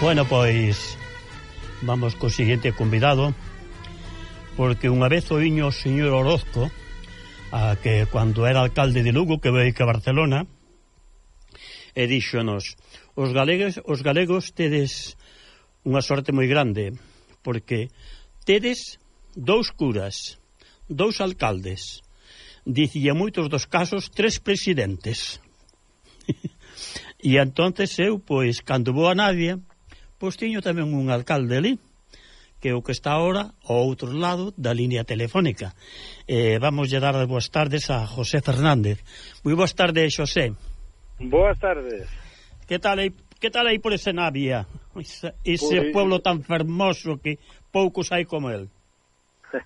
Bueno, pois vamos co seguinte convidado porque unha vez o viño o señor Orozco a que cando era alcalde de Lugo que veio que Barcelona e díxonos os galegos, os galegos tedes unha sorte moi grande porque tedes dous curas dous alcaldes dicía moitos dos casos tres presidentes e entonces eu pois cando vou a Nadia Pois tiño tamén un alcalde ali, que é o que está ahora ao outro lado da línea telefónica. Eh, vamos a dar as boas tardes a José Fernández. Moi boas tardes, José. Boas tardes. Que tal aí, que tal aí por ese Navia? Ese, ese pois... pueblo tan fermoso que poucos hai como el.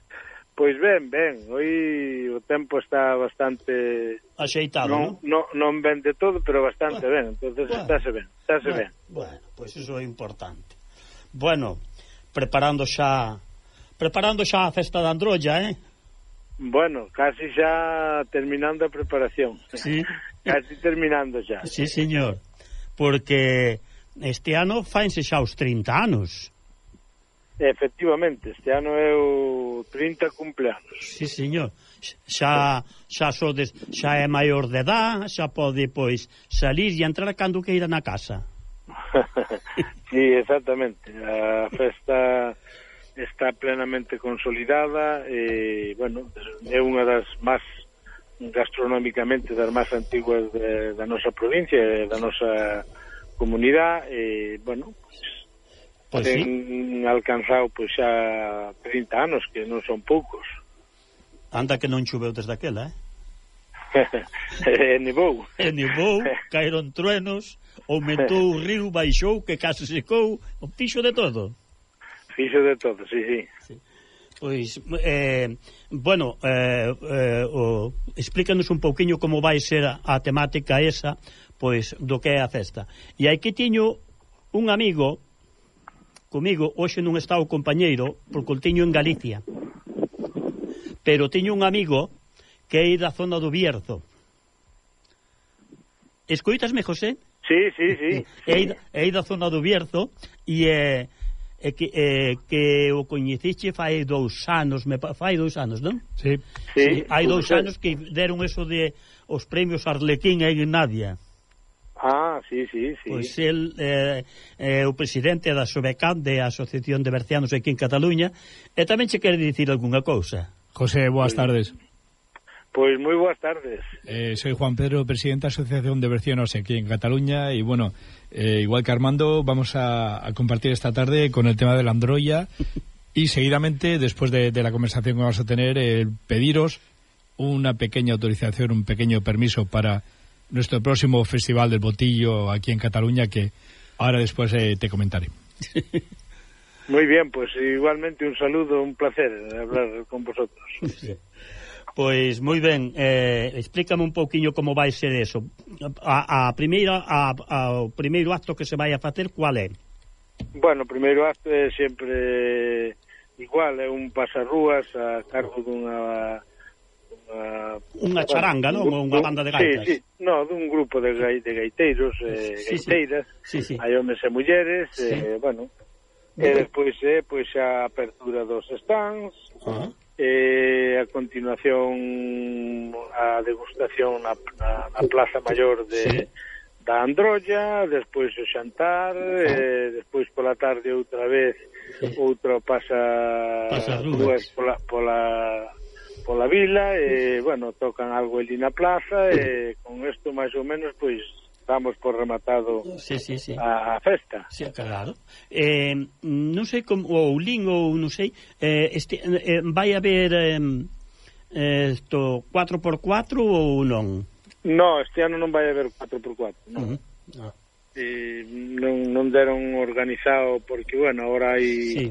Pois ben, ben. Hoy o tempo está bastante axeitado, non? Non, non vende todo, pero bastante bueno, ben, entonces bueno, estáse ben, estáse bueno, ben. Bueno, pois pues iso é importante. Bueno, preparando xa preparando xa a festa da Androlla, eh? Bueno, casi xa terminando a preparación. Sí. casi terminando xa. Sí, señor. Porque este ano faense xa os 30 anos. Efectivamente, este ano é o 30 cumpleanos. Sí, señor. Xa xa sodes, xa é maior de edad, xa pode pois salir e entrar cando queira na casa. sí, exactamente. A festa está plenamente consolidada e, bueno, é unha das máis gastronómicamente das máis antiguas de, da nosa provincia, da nosa comunidade e, bueno, Pois ten sí. alcanzado pois, xa 30 anos, que non son poucos. Anda que non choveu desde aquela, eh? e nevou. E nevou, caeron truenos, aumentou o río, baixou, que case secou, o fixo de todo. Fixo de todo, sí, sí. sí. Pois, eh, bueno, eh, eh, o, explícanos un pouquiño como vai ser a, a temática esa, pois, do que é a festa. E aquí tiño un amigo Comigo hoxe non está o compañeiro porque o teño en Galicia. Pero teño un amigo que é da zona do Bierzo. Escoitasme, José? Sí, sí, sí. É, é da zona do Bierzo e é, é que, é, que o coñeciche fai dous anos, me fai dous anos, non? Sí. sí. sí hai dous eh, anos que deron eso de os premios Arlequín e Nadia. Ah, sí, sí, sí. Pois el é eh, eh, o presidente da Sobecan de Asociación de Bercianos aquí en Cataluña e tamén che quere dicir algunha cousa. José, boas tardes. Pois moi boas tardes. Eh, soy Juan Pedro, presidente da Asociación de Bercianos aquí en Cataluña e, bueno, eh, igual que Armando, vamos a, a, compartir esta tarde con el tema de la androya y seguidamente, después de, de la conversación que vamos a tener, eh, pediros una pequeña autorización, un pequeño permiso para nuestro próximo Festival del Botillo aquí en Cataluña, que ahora después eh, te comentaré. Muy bien, pues igualmente un saludo, un placer hablar con vosotros. Sí. Pois moi ben, eh, explícame un pouquiño como vai ser eso. A, a primeira a, a, o primeiro acto que se vai a facer cual é? Bueno, o primeiro acto é sempre igual, é un pasarrúas a cargo dunha uh, unha charanga, non? Un, unha banda de gaitas. Sí, sí, no, dun grupo de gai, de gaiteiros, eh, sí, gaiteiras, sí, sí. hai homes e mulleres, sí. eh, bueno. E eh, despois eh, pois a apertura dos stands, uh -huh. eh, a continuación a degustación na, na, na Plaza Maior de sí. da Androlla, despois o xantar, uh -huh. eh, despois pola tarde outra vez outro pasa, pasa dúas pola, pola pola vila e, eh, bueno, tocan algo ali na plaza e con isto máis ou menos pois damos por rematado sí, sí, sí. A, a festa. Sí, claro. Eh, non sei como ou Lin ou non sei, eh, este eh, vai haber eh, esto 4x4 ou non? No, este ano non vai haber 4x4, non. Uh -huh. ah. eh, non, non deron organizado porque, bueno, agora hai sí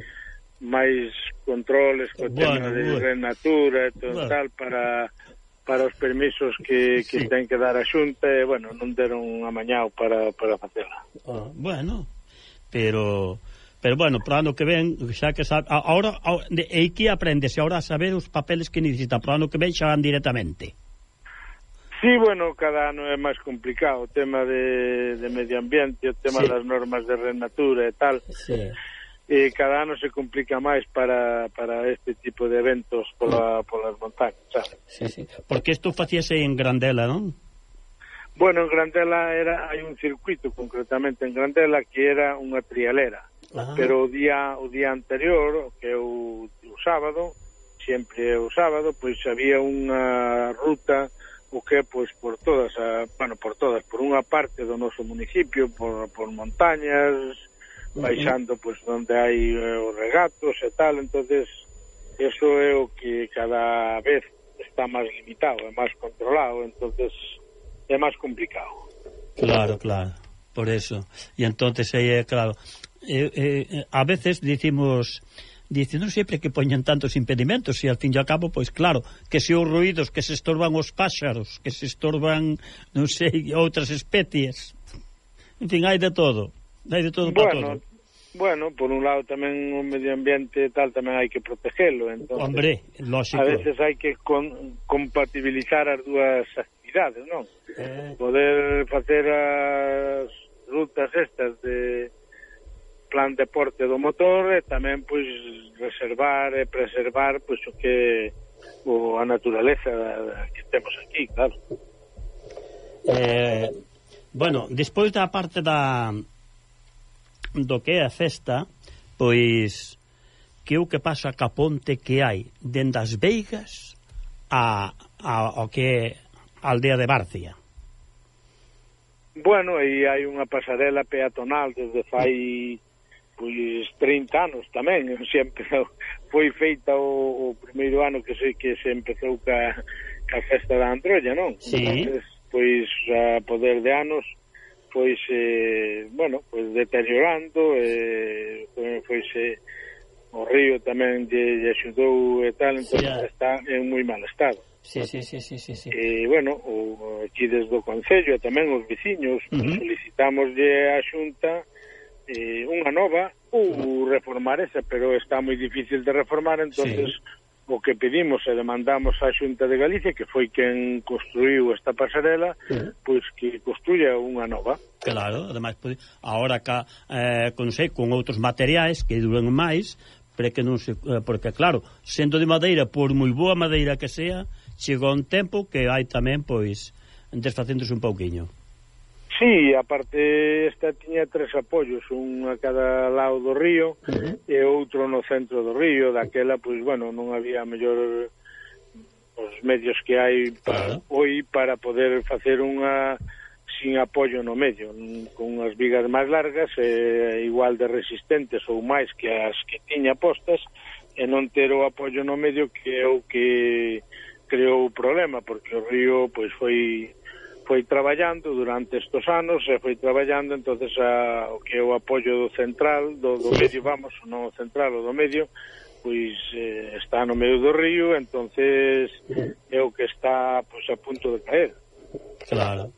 máis controles co bueno, tema de bueno. renatura e todo bueno. tal para para os permisos que, que sí. ten que dar a xunta e, bueno, non deron amañado para, para facela. Ah, bueno, pero pero bueno, para ano que ven, xa que sabe, ahora, e que aprendese ahora a saber os papeles que necesita, para ano que ven xa van directamente. Sí, bueno, cada ano é máis complicado o tema de, de medio ambiente, o tema sí. das normas de renatura e tal. Sí e cada ano se complica máis para, para este tipo de eventos pola, polas montañas. Sabe? Sí, sí. Porque isto facíase en Grandela, non? Bueno, en Grandela era hai un circuito concretamente en Grandela que era unha trialera. Ah. Pero o día o día anterior, que é o, o sábado, sempre o sábado, pois había unha ruta o que pois por todas, a, bueno, por todas, por unha parte do noso municipio, por por montañas, baixando pois onde hai eh, os regatos e tal, entonces eso é o que cada vez está máis limitado, é máis controlado, entonces é máis complicado. Claro, claro, por eso. E entonces aí é claro, eh, eh, a veces dicimos dice, non sempre que poñan tantos impedimentos e al fin e ao cabo, pois claro, que se os ruidos, que se estorban os páxaros que se estorban, non sei, outras especies en fin, hai de todo Hai de todo bueno, para todo. Bueno, por un lado tamén o medio ambiente tal tamén hai que protexelo, entonces. Hombre, lógico. A veces hai que con, compatibilizar as dúas actividades, non? Eh... Poder facer as rutas estas de plan deporte do motor e tamén pois reservar e preservar pois o que o a naturaleza que temos aquí, claro. Eh, bueno, despois da parte da do que é a festa, pois que o que pasa ca ponte que hai dende as Veigas a, a, ao que é a aldea de Barcia. Bueno, e hai unha pasarela peatonal desde fai pois 30 anos tamén, sempre foi feita o, o primeiro ano que sei que se empezou ca, ca festa da Androlla, non? Sí. Entonces, pois a poder de anos pois eh, bueno, pois deteriorando eh, pois eh, o río tamén lle, lle axudou e tal, entón sí, está en moi mal estado. Sí, sí, sí, sí, sí, sí. E, bueno, o, aquí desde o Concello e tamén os veciños uh -huh. solicitamoslle a Xunta eh, unha nova ou reformar esa, pero está moi difícil de reformar, entonces sí o que pedimos e demandamos á Xunta de Galicia, que foi quen construiu esta pasarela, uh -huh. pois que construya unha nova. Claro, ademais, pois, agora ca, eh, con, sei, con outros materiais que duren máis, pero que non se, eh, porque, claro, sendo de madeira, por moi boa madeira que sea, chega un tempo que hai tamén, pois, desfacéndose un pouquiño. Sí, aparte esta tiña tres apoios, un a cada lado do río uh -huh. e outro no centro do río, daquela, pois, bueno, non había mellor os medios que hai para, uh -huh. hoy para poder facer unha sin apoio no medio, con unhas vigas máis largas e igual de resistentes ou máis que as que tiña postas e non ter o apoio no medio que é o que creou o problema, porque o río pois foi foi traballando durante estos anos e foi traballando entonces a, o que é o apoio do central do, do medio, vamos, non o central, o do medio pois eh, está no medio do río entonces é o que está pois, a punto de caer Claro,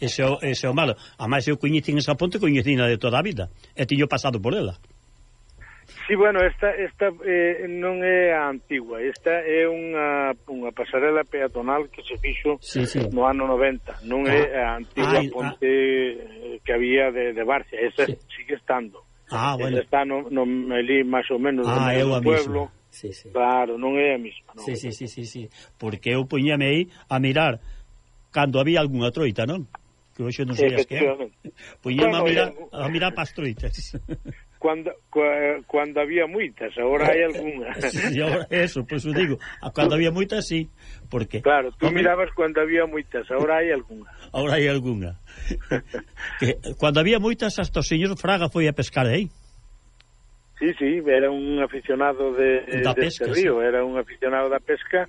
ese é o, ese é o malo. A máis eu coñecín esa ponte, coñecína de toda a vida, e tiño pasado por ela. Sí, bueno, esta, esta eh, non é a antigua, esta é unha, unha pasarela peatonal que se fixo sí, sí. no ano 90, non ah, é a antigua ah, ponte ah. que había de, de Barcia, esa sí. sigue estando. Ah, bueno. Esa está no, no, ali máis ou menos ah, no do pueblo. Misma. Sí, sí. Claro, non é a mesma. Non. Sí, sí, sí, sí, sí, porque eu poñame aí a mirar cando había algunha troita, non? Que hoxe non sei as que. Poñame bueno, a mirar, a mirar pas troitas. cuando, cua, cuando había moitas, agora hai algunha. Sí, agora, eso, pois pues, digo, cando había moitas, sí, porque... Claro, tú Hombre... mirabas cando había moitas, agora hai algunha. Agora hai algunha. que, cando había moitas, hasta o señor Fraga foi a pescar aí. Sí, sí, era un aficionado de, da de pesca, río, sí. era un aficionado da pesca,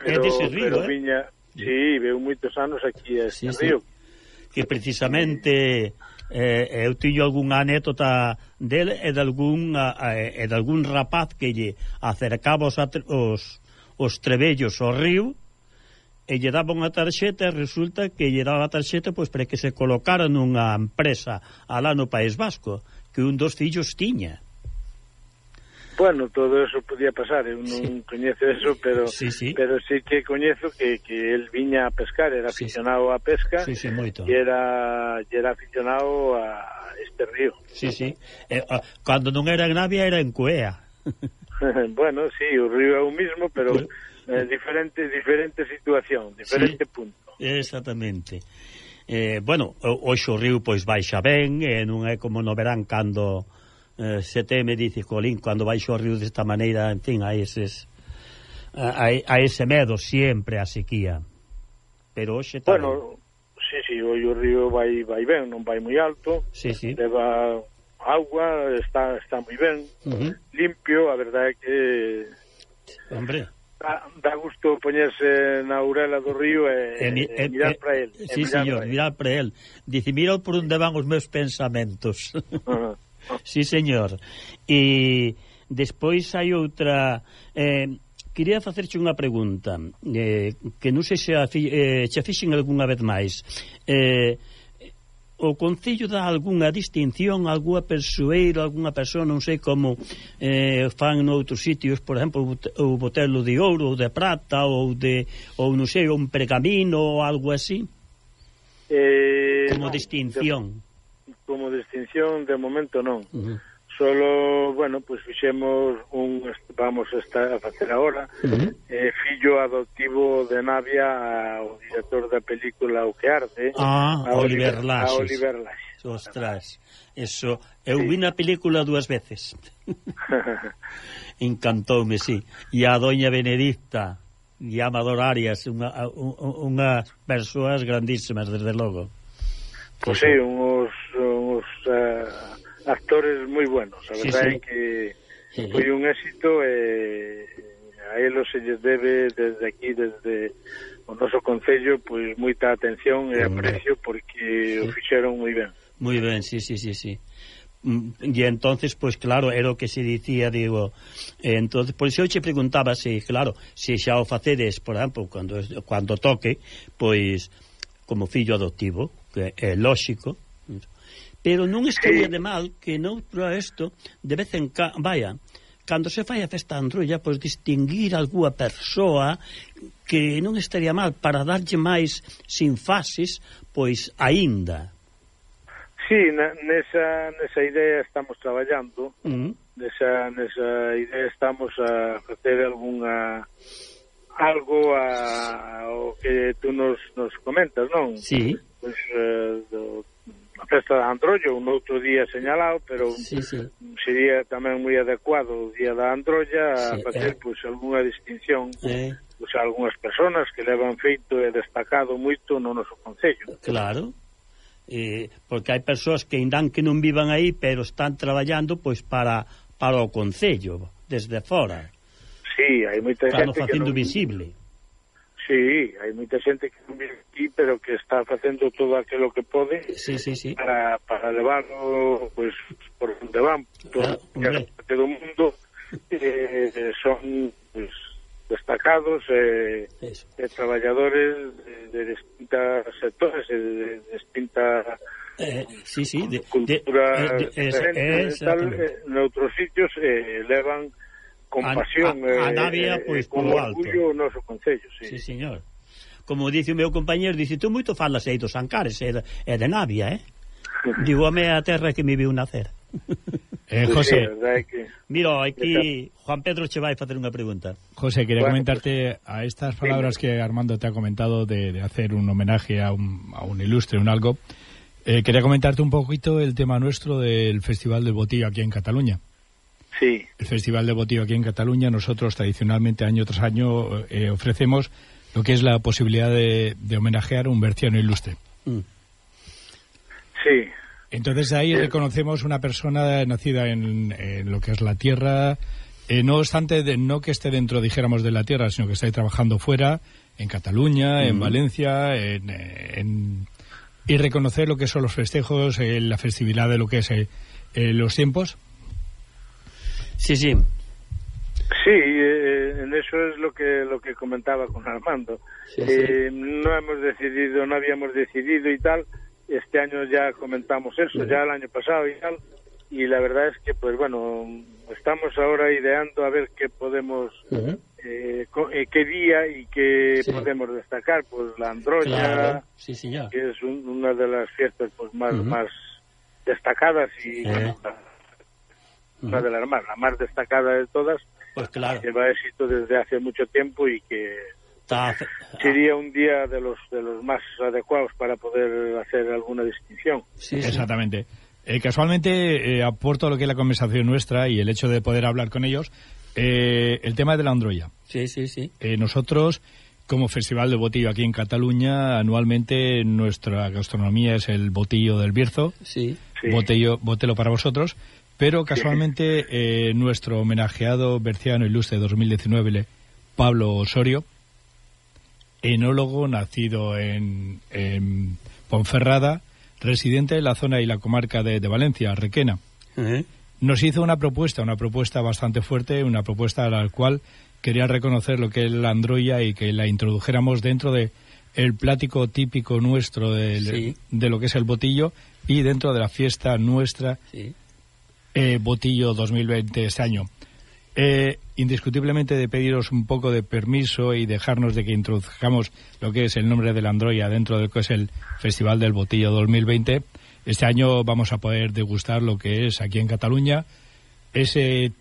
pero, é río, pero eh? viña... Sí, veu moitos anos aquí a este sí, río. Sí. Que precisamente eh, eu tiño algunha anécdota del e de algún, eh, e de algún rapaz que lle acercaba os, os, os trebellos ao río e lle daba unha tarxeta e resulta que lle daba a tarxeta pois, para que se colocara nunha empresa alá no País Vasco que un dos fillos tiña. Bueno, todo eso podía pasar, eh, eu non sí. coñezo eso, pero sí, sí. pero sí que coñezo que, que el viña a pescar, era sí, aficionado sí. a pesca sí, sí, moito. e era, e era aficionado a este río. Sí, sí. Eh, ah, cando non era en Navia, era en Cuea. bueno, sí, o río é o mismo, pero eh, diferente diferente situación, diferente sí, punto. Exactamente. Eh, bueno, hoxe o río pois baixa ben, eh, non é como no verán cando eh, se teme, dice, colín, cando baixo o río desta maneira, en fin, a, eses eh, a, a ese medo sempre a sequía. Pero hoxe tamén... Bueno, sí, sí, o, o río vai vai ben, non vai moi alto. Sí, sí. Leva agua, está está moi ben, uh -huh. limpio, a verdade é que Hombre, dá, dá gusto poñerse na urela do río e, e, mi, e, e mirar para el. Sí, mirar señor, pra mirar para el. Dice, mira por onde van os meus pensamentos. Uh -huh. Sí, señor. E despois hai outra... Eh, quería facerche unha pregunta eh, que non sei se a, eh, xa fixen algunha vez máis. Eh, o Concello dá algunha distinción a persoeira, algunha persoa, non sei como eh, fan noutros sitios, por exemplo, o botelo de ouro ou de prata ou de ou non sei, un pergamino ou algo así. Eh, como no, distinción. De como distinción de momento non. Uh -huh. Solo, bueno, pois pues, fixemos un vamos a, estar, a facer agora uh -huh. eh, fillo adoptivo de Navia ao director da película O que arde, ah, a Oliver, Oliver A Oliver Lages. Ostras, eso eu sí. vi na película dúas veces. Encantoume, sí. E a doña Benedicta e a Amador Arias, unha, unha, unhas persoas grandísimas, desde logo. Pois pues, sí, un actores moi buenos, a verdade sí, sí. é que sí, foi un éxito e a elos se lles debe desde aquí, desde o noso concello, pois moita atención e aprecio porque sí. o fixeron moi ben. Moi ben, sí, sí, sí, sí. Mm, e entonces, pois claro, era o que se dicía, digo, entonces, por iso eu che preguntaba se, claro, se xa o facedes, por exemplo, cando, cando toque, pois como fillo adoptivo, que é lóxico, Pero non estaría de mal que noutro isto, de vez en ca, vaya, cando se fai a festa androlla pois distinguir algúa persoa que non estaría mal para darlle máis sinfasis, pois aínda. Sí, nesa, nesa idea estamos traballando, uh -huh. nesa, nesa idea estamos a facer algunha algo a, o que tú nos, nos comentas, non? Sí. Pois, uh, do, a festa de Androllo, un outro día señalado, pero sí, sí. sería tamén moi adecuado o día da Androlla sí, a facer eh. pois, algunha distinción eh. pois, algunhas persoas que levan feito e destacado moito no noso Concello. Claro, eh, porque hai persoas que indan que non vivan aí, pero están traballando pois para, para o Concello, desde fora. Sí, hai moita xente que non... visible Sí, hai moita xente que non vive aquí, pero que está facendo todo aquilo que pode sí, sí, sí. para, para levarlo pues, por onde van, por ah, parte do mundo, eh, son pues, destacados eh, eh, traballadores de, de distintas sectores, de, de distintas Eh, sí, sí, de, cultura de, eh, de, de, de, de, de, de, de, de, de, de, de, compasión a, a, a eh, Navia, eh, pois, con orgullo alto. o noso Concello. Sí. sí, señor. Como dice o meu compañero, dice, tú moito falas aí dos Ancares, é de, é de Navia, eh? Digo, ame a terra que me viu nacer. Eh, José, que... mira, aquí Juan Pedro che vai facer unha pregunta. José, quería bueno, comentarte a estas palabras que Armando te ha comentado de, de hacer un homenaje a un, a un ilustre, un algo. Eh, quería comentarte un poquito el tema nuestro del Festival del Botillo aquí en Cataluña. Sí. El Festival de Botillo aquí en Cataluña, nosotros tradicionalmente año tras año eh, ofrecemos lo que es la posibilidad de, de homenajear a un berciano ilustre. Mm. Sí. Entonces ahí reconocemos una persona nacida en, en, lo que es la tierra, eh, no obstante, de, no que esté dentro, dijéramos, de la tierra, sino que esté trabajando fuera, en Cataluña, mm. en Valencia, en, en, y reconocer lo que son los festejos, eh, la festividad de lo que es eh, eh, los tiempos Sí, sí. Sí, eh, en eso es lo que lo que comentaba con Armando. Sí, eh, sí. No hemos decidido, no habíamos decidido y tal. Este año ya comentamos eso, ya el año pasado y tal. Y la verdad es que, pues bueno, estamos ahora ideando a ver qué podemos, uh -huh. eh, eh, qué día y qué podemos destacar. Pues la Androya, claro. sí, sí, que es un, una de las fiestas pues más, uh -huh. más destacadas y la, una de las más, la más destacada de todas, pues claro. que lleva éxito desde hace mucho tiempo y que Está... sería un día de los de los más adecuados para poder hacer alguna distinción. Sí, sí. Exactamente. Eh, casualmente eh, aporto lo que es la conversación nuestra y el hecho de poder hablar con ellos, eh, el tema de la Androya. Sí, sí, sí. nosotros, como Festival de Botillo aquí en Cataluña, anualmente nuestra gastronomía es el botillo del Bierzo. Sí. sí. Botello, botelo para vosotros. Pero casualmente nuestro homenajeado berciano ilustre 2019, Pablo Osorio, enólogo nacido en, en Ponferrada, residente de la zona y la comarca de, de Valencia, Requena, uh -huh. nos hizo una propuesta, una propuesta bastante fuerte, una propuesta a la cual quería reconocer lo que es la androya y que la introdujéramos dentro de el plático típico nuestro de, sí. de lo que es el botillo y dentro de la fiesta nuestra sí. Eh, Botillo 2020 este año. Eh, indiscutiblemente de pediros un poco de permiso y dejarnos de que introduzcamos lo que es el nombre de la Androya dentro de lo que es el Festival del Botillo 2020. Este año vamos a poder degustar lo que es aquí en Cataluña ese,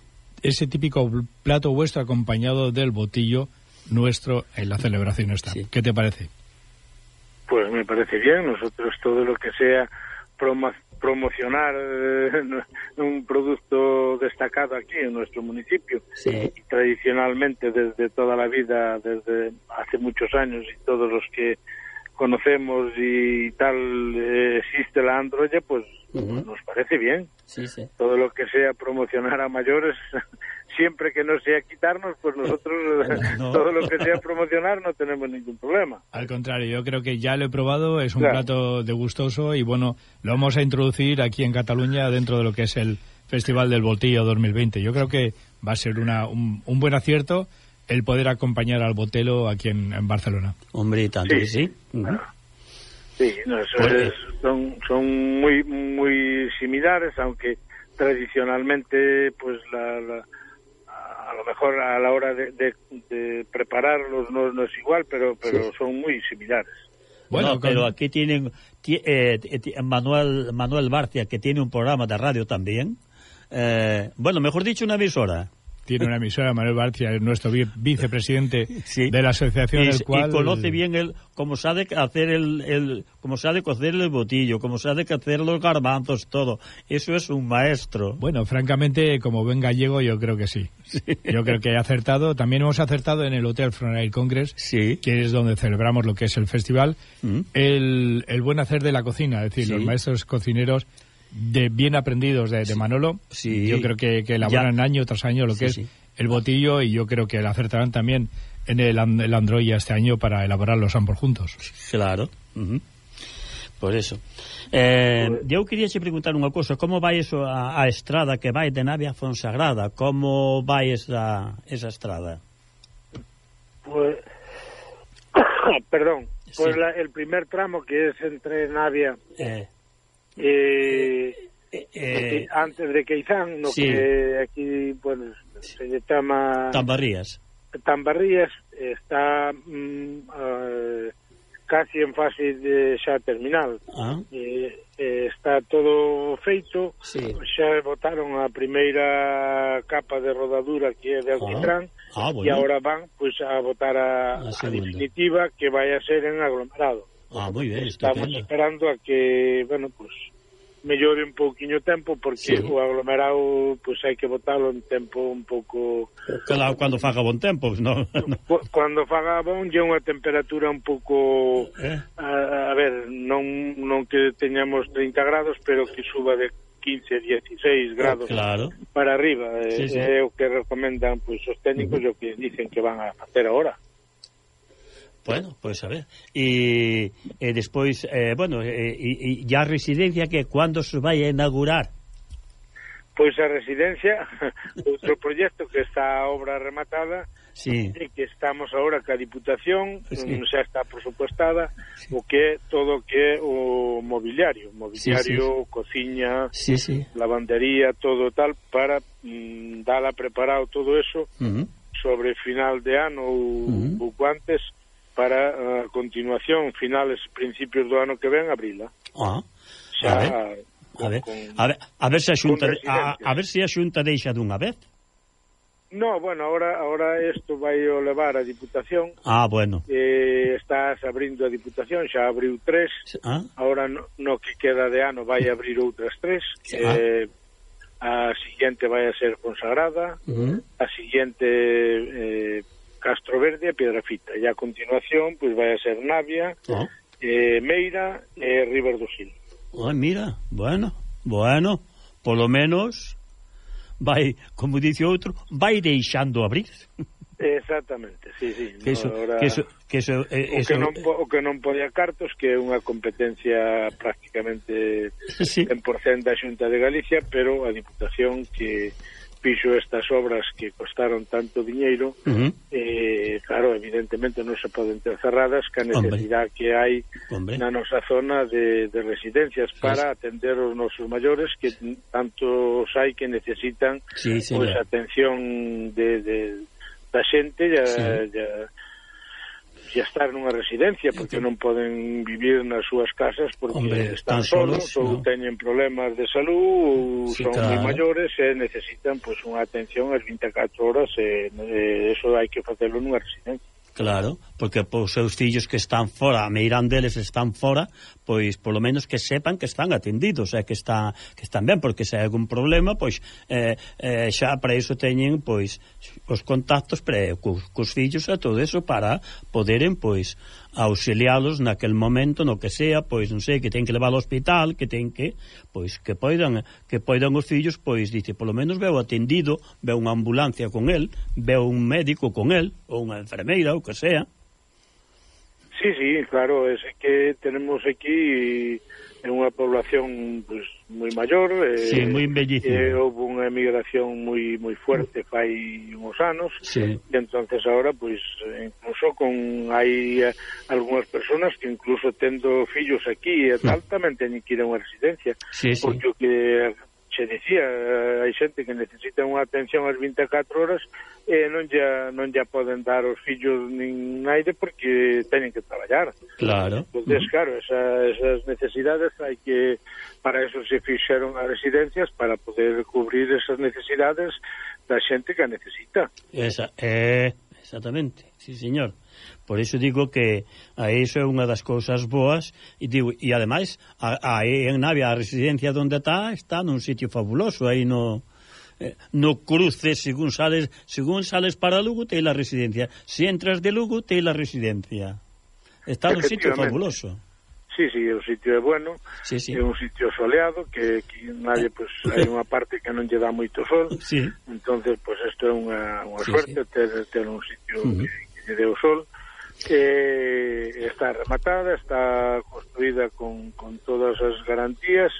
ese típico plato vuestro acompañado del botillo nuestro en la celebración esta. Sí. ¿Qué te parece? Pues me parece bien. Nosotros todo lo que sea promocionar eh, un producto destacado aquí en nuestro municipio. Sí. Tradicionalmente, desde toda la vida, desde hace muchos años y todos los que conocemos y tal, eh, existe la androya, pues uh -huh. pues, nos parece bien. Sí, sí. Todo lo que sea promocionar a mayores, siempre que no sea quitarnos, pues nosotros no. todo lo que sea promocionar no tenemos ningún problema. Al contrario, yo creo que ya lo he probado, es un claro. plato degustoso y bueno, lo vamos a introducir aquí en Cataluña dentro de lo que es el Festival del Botillo 2020. Yo creo que va a ser una, un, un buen acierto el poder acompañar al Botelo aquí en, en Barcelona. Hombre, tanto sí. que sí. Uh -huh. Sí, no, pues, son, son muy muy similares, aunque tradicionalmente pues la, la a lo mejor a la hora de, de, de prepararlos no, no, es igual, pero pero sí. son muy similares. Bueno, no, pero aquí tienen eh, eh Manuel Manuel Barcia que tiene un programa de radio también. Eh, bueno, mejor dicho, una emisora. Tiene una emisora, Manuel Barcia, es nuestro vicepresidente sí. de la asociación, y, el cual... Y conoce bien el, cómo sabe hacer el, el, cómo sabe cocer el botillo, cómo sabe hacer los garbanzos, todo. Eso es un maestro. Bueno, francamente, como buen gallego, yo creo que sí. sí. Yo creo que he acertado. También hemos acertado en el Hotel Frontier Congress, sí. que es donde celebramos lo que es el festival, mm. el, el buen hacer de la cocina, es decir, los maestros cocineros de bien aprendidos de, de Manolo. Sí. Yo creo que, que elaboran ya. año tras año lo que sí, es el botillo y yo creo que la acertarán también en el, el Androya este año para elaborarlos ambos juntos. Claro. Uh -huh. Por eso. Eh, eu quería che preguntar unha cousa, como vai eso a, a estrada que vai de Navia a Fonsagrada? Como vai esa, esa estrada? Pues, perdón, sí. pues la, el primer tramo que es entre Navia eh. Eh eh, eh, eh, eh, antes de Queizán, no sí. que aquí, bueno, se lle chama... Tambarrías. Tambarrías está mm, uh, casi en fase de xa terminal. Ah. Eh, eh, está todo feito, sí. xa botaron a primeira capa de rodadura que é de ah. alquitrán, ah. ah, bueno. e agora van pois, pues, a botar a, a, a definitiva que vai a ser en aglomerado. Ah, moi ben, Estamos estupendo. esperando a que, bueno, pues, mellore un pouquiño tempo porque sí. o aglomerado pues, hai que botalo en tempo un pouco claro, cando faga bon tempo, no, no. Cando faga bon lle unha temperatura un pouco eh? a, a ver, non non que teñamos 30 grados, pero que suba de 15, 16 eh, grados claro. para arriba, sí, eh, sí. é o que recomendan pues, os técnicos uh -huh. e o que dicen que van a facer agora. Bueno, pois pues, a ver. E, e despois, eh, bueno, e, e, e a residencia que cando se vai a inaugurar? Pois a residencia, outro proxecto que está a obra rematada, sí. e que estamos agora ca Diputación, sí. xa está presupuestada, sí. o que é todo o que é o mobiliario, mobiliario, sí, sí. cociña, sí, sí. lavandería, todo tal, para mm, dar a preparado todo eso uh -huh. sobre final de ano ou uh -huh. pouco antes, para eh, a continuación, finales, principios do ano que ven, abrila. Ah, xa, a ver, con, a, ver, con, a, ver, a ver se a xunta, a, a ver se a xunta deixa dunha vez. No, bueno, ahora ahora isto vai o levar a Diputación. Ah, bueno. Eh, estás abrindo a Diputación, xa abriu tres. Ah. Ahora no, no que queda de ano vai abrir outras tres. Ah. Eh, a siguiente vai a ser consagrada. Uh -huh. A siguiente eh, Castro Verde e Piedrafita. E a continuación, pois, vai a ser Navia, oh. eh, Meira e eh, River do Sil. Ah, mira, bueno, bueno, polo menos vai, como dice outro, vai deixando abrir. Exactamente, sí, sí. Que eso, ahora, que eso, que eso, eh, o, eso que non, eh. o que non podía cartos, que é unha competencia prácticamente sí. 100% da Xunta de Galicia, pero a Diputación que fixo estas obras que costaron tanto diñeiro, uh -huh. eh, claro, evidentemente non se poden ter cerradas que a necesidade que hai Hombre. na nosa zona de, de residencias para sí. atender os nosos maiores que tantos hai que necesitan sí, pois, atención de, de, da xente e sí e estar nunha residencia porque non poden vivir nas súas casas porque Hombre, están, están solos, solos no. ou teñen problemas de salud ou sí, son claro. moi maiores e necesitan pois, unha atención as 24 horas e, e eso hai que facelo nunha residencia Claro, porque os seus fillos que están fora, a meirán deles están fora, pois polo menos que sepan que están atendidos, é que está que están ben, porque se hai algún problema, pois eh, eh, xa para iso teñen pois os contactos para cos, cos fillos e todo eso para poderen pois auxilialos naquel momento, no que sea, pois non sei, que ten que levar ao hospital, que ten que, pois que poidan, que poidan os fillos, pois dice, polo menos veo atendido, veo unha ambulancia con el, veo un médico con el, ou unha enfermeira, ou que sea. Sí, sí, claro, es que tenemos aquí é unha población pues, moi maior eh, sí, moi eh, houve unha emigración moi moi fuerte fai uns anos sí. e entonces agora pois pues, incluso con hai eh, algunhas personas que incluso tendo fillos aquí eh, e tal tamén teñen que ir a unha residencia sí, porque sí. o que che dicía, eh, hai xente que necesita unha atención ás 24 horas e non ya non lle poden dar os fillos nin aire porque teñen que traballar. Claro. Entonces, claro, esa, esas necesidades hai que para eso se fixeron as residencias para poder cubrir esas necesidades da xente que a necesita. Esa, eh, exactamente. Sí, señor. Por iso digo que a iso é unha das cousas boas e digo e ademais a, a en Navia a residencia onde está está nun sitio fabuloso aí no eh, no cruce según sales según sales para Lugo te la residencia, se si entras de Lugo te la residencia. Está nun sitio fabuloso. Sí, sí, o sitio é bueno, sí, sí. é un sitio soleado, que aquí nadie, pues, hai unha parte que non lle dá moito sol, sí. entonces, pues, isto é unha, unha sí, suerte sí. Ter, ter un sitio uh -huh. que, que o sol, eh, está rematada, está construída con, con todas as garantías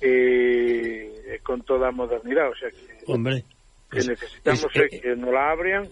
e eh, con toda a modernidade, o sea que... Hombre que necesitamos é que nos la abran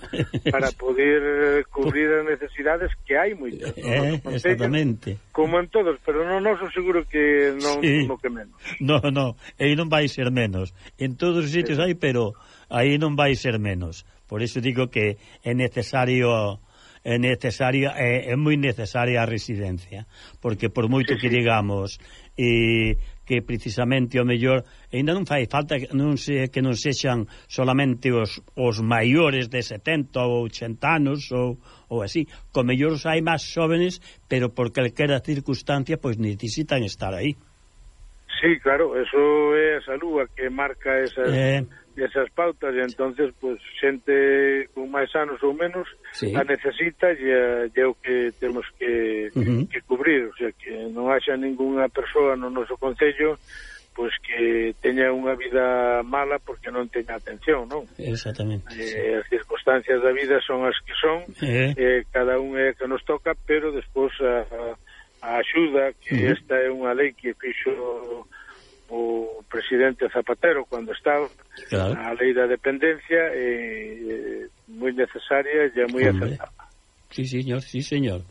para poder cubrir as necesidades que hai moitas. Eh, exactamente. Como en todos, pero no noso seguro que non sí. no que menos. No, no, aí non vai ser menos. En todos os sitios sí. hai, pero aí non vai ser menos. Por iso digo que é necesario é necesaria é, é moi necesaria a residencia, porque por moito que digamos e que precisamente o mellor aínda non fai falta que non se que non sexan solamente os, os maiores de 70 ou 80 anos ou, ou así, co mellor os hai máis xóvenes, pero por calquera circunstancia pois necesitan estar aí. Sí, claro, eso é a salúa que marca esas, eh... esas pautas e entonces pues, xente con máis anos ou menos sí. a necesita eh, e, e o que temos que, uh -huh. que cubrir, o sea, que non haxa ningunha persoa no noso Concello pois que teña unha vida mala porque non teña atención, non? Exactamente. Eh, sí. As circunstancias da vida son as que son, eh. Eh, cada un é que nos toca, pero despois a, a a axuda, que uh -huh. esta é unha lei que fixo o presidente Zapatero cando estaba claro. a lei da dependencia é, é moi necesaria e moi acertada. Sí, señor, sí, señor.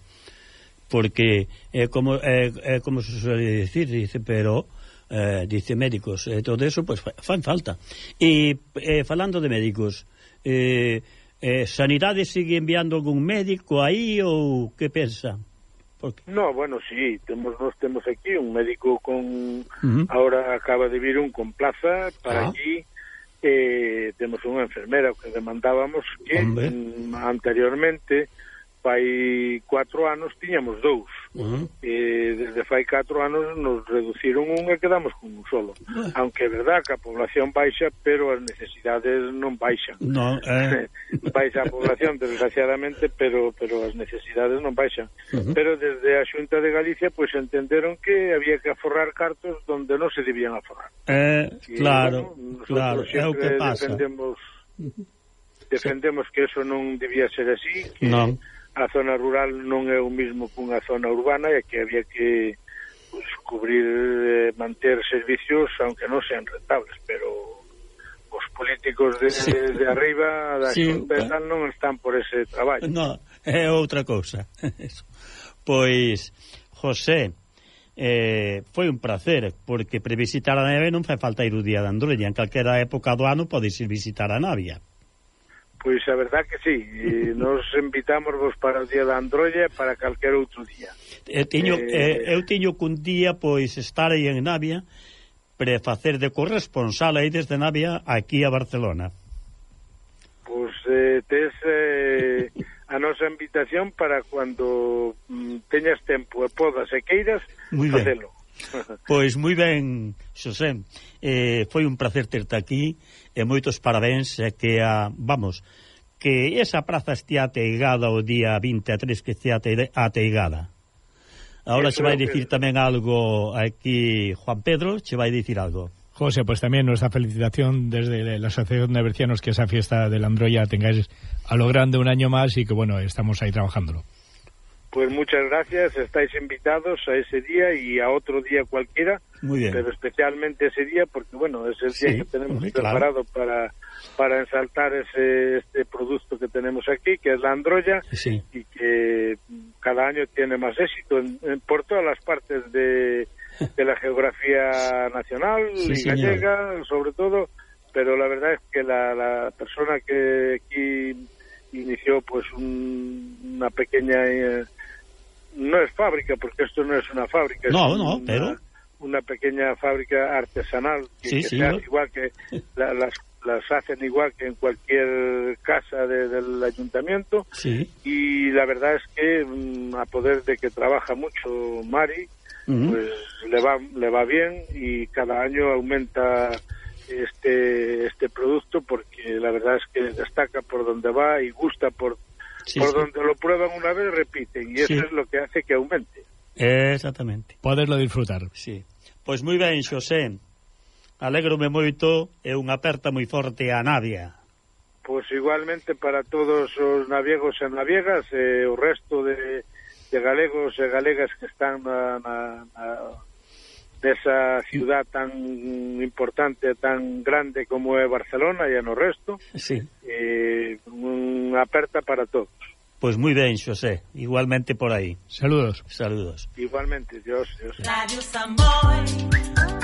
Porque é como é, é como se suele decir, dice, pero eh, dice médicos, eh, todo eso pues fan falta. E eh, falando de médicos, eh, eh sanidade sigue enviando algún médico aí ou que pensa? Porque... No, bueno, sí, temos, nos temos aquí un médico con... Uh -huh. Ahora acaba de vir un con plaza para ah. aquí, eh, temos unha enfermera que demandábamos que Hombre. anteriormente, fai cuatro anos, tiñamos dous. Uh -huh. E desde fai 4 anos nos reduciron un e quedamos con un solo. Uh -huh. Aunque é verdad que a población baixa, pero as necesidades non baixan. No, eh... baixa a población, desgraciadamente, pero pero as necesidades non baixan. Uh -huh. Pero desde a Xunta de Galicia pois pues, entenderon que había que aforrar cartos donde non se debían aforrar. Eh, claro, bueno, claro, é o que pasa. Defendemos, defendemos que eso non debía ser así, que... Non a zona rural non é o mismo cunha zona urbana e que había que pues, cubrir, eh, manter servicios aunque non sean rentables, pero os políticos de, sí. de arriba da sí, xunta eh. claro. non están por ese traballo. No, é outra cousa. pois, José, eh, foi un placer, porque previsitar a neve non fai falta ir o día de Andorra, en calquera época do ano podes ir visitar a Navia. Pois a verdad que sí, e nos invitamos vos para o día da Androlla para calquer outro día. Eu teño, eh, eh, eu teño cun día pois estar aí en Navia, prefacer de corresponsal aí desde Navia aquí a Barcelona. Pois eh, tes eh, a nosa invitación para cando mm, teñas tempo e podas e queiras facelo. Pois moi ben, Xosé, eh, foi un placer terte aquí e moitos parabéns que a, vamos, que esa praza estea ateigada o día 23 que estea ateigada. Ahora se vai dicir que... tamén algo aquí Juan Pedro, che vai dicir algo. José, pois pues también nuestra felicitación desde la Asociación de Bercianos que esa fiesta del Androya tengáis a lo grande un año más y que bueno, estamos ahí trabajándolo. Pues muchas gracias, estáis invitados a ese día y a otro día cualquiera, Muy bien. pero especialmente ese día porque bueno, es el día que tenemos preparado claro. para para ensaltar ese este producto que tenemos aquí, que es la androya sí. y que cada año tiene más éxito en, en, por todas las partes de, de la geografía nacional y gallega, sobre todo, pero la verdad es que la, la persona que aquí inició pues un, una pequeña eh, no es fábrica, porque esto no es una fábrica. No, es no, una, pero... Una pequeña fábrica artesanal que, sí, que sí, igual que la, las, las hacen igual que en cualquier casa de, del ayuntamiento. Sí. Y la verdad es que mm, a poder de que trabaja mucho Mari, uh -huh. pues le va, le va bien y cada año aumenta este este producto porque la verdad es que destaca por donde va y gusta por Sí, por sí. donde lo prueban una vez repiten y sí. eso es lo que hace que aumente. Exactamente. Poderlo disfrutar. Sí. Pois moi ben, Xosé. alegrome moito e unha aperta moi forte a Navia. Pois igualmente para todos os naviegos e naviegas e o resto de, de galegos e galegas que están na, na, na desa ciudad tan importante, tan grande como é Barcelona e no resto. Sí. Eh, unha aperta para todos. Pois moi ben, Xosé, igualmente por aí. Saludos. Saludos. Igualmente, Dios, Dios. Radio Samboy.